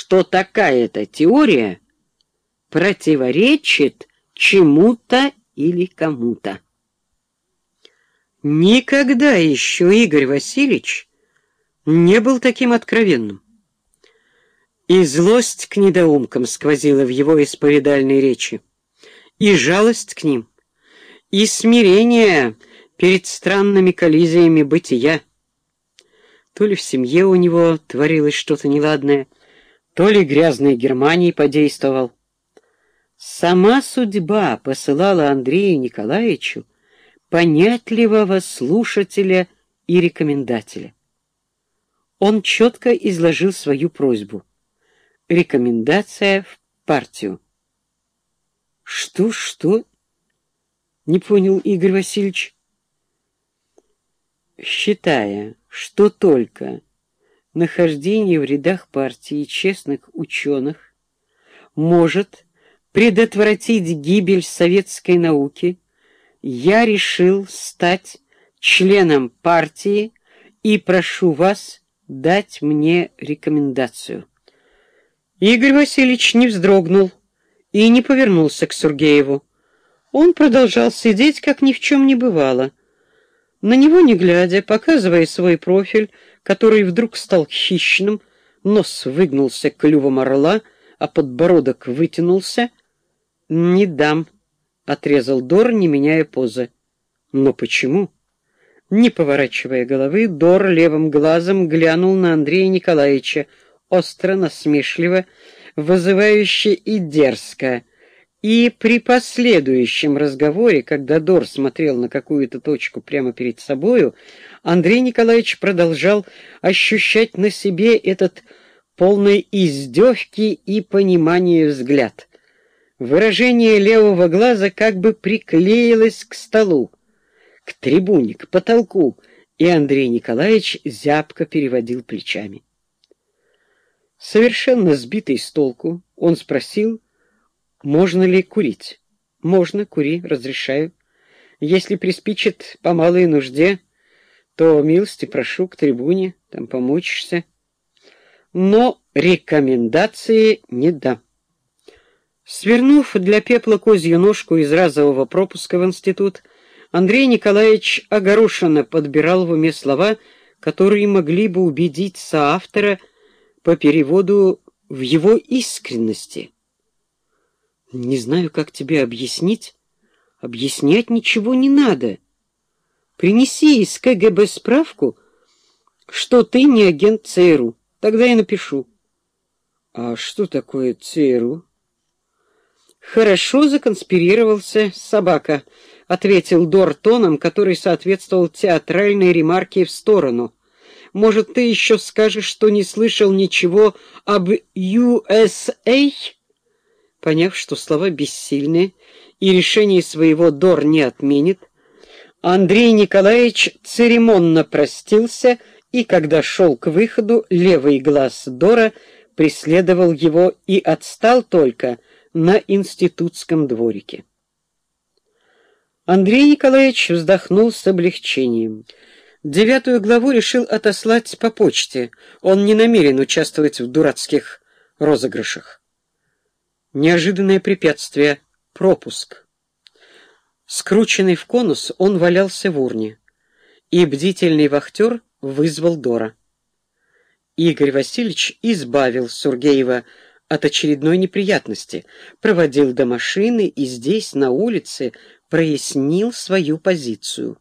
что такая-то теория противоречит чему-то или кому-то. Никогда еще Игорь Васильевич не был таким откровенным. И злость к недоумкам сквозила в его исповедальной речи, и жалость к ним, и смирение перед странными коллизиями бытия. То ли в семье у него творилось что-то неладное, то ли грязной Германии подействовал. Сама судьба посылала Андрею Николаевичу понятливого слушателя и рекомендателя. Он четко изложил свою просьбу. Рекомендация в партию. «Что, что?» — не понял Игорь Васильевич. Считая, что только нахождение в рядах партии честных ученых может предотвратить гибель советской науки, я решил стать членом партии и прошу вас дать мне рекомендацию. Игорь Васильевич не вздрогнул и не повернулся к Сергееву. Он продолжал сидеть, как ни в чем не бывало. На него не глядя, показывая свой профиль, который вдруг стал хищным, нос выгнулся клювом орла, а подбородок вытянулся, «Не дам», — отрезал Дор, не меняя позы. «Но почему?» Не поворачивая головы, Дор левым глазом глянул на Андрея Николаевича, остро, насмешливо, вызывающе и дерзко. И при последующем разговоре, когда Дор смотрел на какую-то точку прямо перед собою, Андрей Николаевич продолжал ощущать на себе этот полный издевки и понимания взгляд. Выражение левого глаза как бы приклеилось к столу, к трибуне, к потолку, и Андрей Николаевич зябко переводил плечами. Совершенно сбитый с толку, он спросил, можно ли курить. «Можно, кури, разрешаю. Если приспичит по малой нужде, то милости прошу к трибуне, там помучишься. Но рекомендации не дам». Свернув для пепла козью ножку из разового пропуска в институт, Андрей Николаевич огорошенно подбирал в уме слова, которые могли бы убедить соавтора по переводу в его искренности. «Не знаю, как тебе объяснить. Объяснять ничего не надо. Принеси из КГБ справку, что ты не агент ЦРУ. Тогда я напишу». «А что такое ЦРУ?» «Хорошо законспирировался собака», — ответил Дор тоном, который соответствовал театральной ремарке в сторону. «Может, ты еще скажешь, что не слышал ничего об USA?» Поняв, что слова бессильны и решение своего Дор не отменит, Андрей Николаевич церемонно простился, и, когда шел к выходу, левый глаз Дора преследовал его и отстал только — на институтском дворике. Андрей Николаевич вздохнул с облегчением. Девятую главу решил отослать по почте. Он не намерен участвовать в дурацких розыгрышах. Неожиданное препятствие — пропуск. Скрученный в конус, он валялся в урне, и бдительный вахтер вызвал Дора. Игорь Васильевич избавил Сургеева от очередной неприятности, проводил до машины и здесь, на улице, прояснил свою позицию.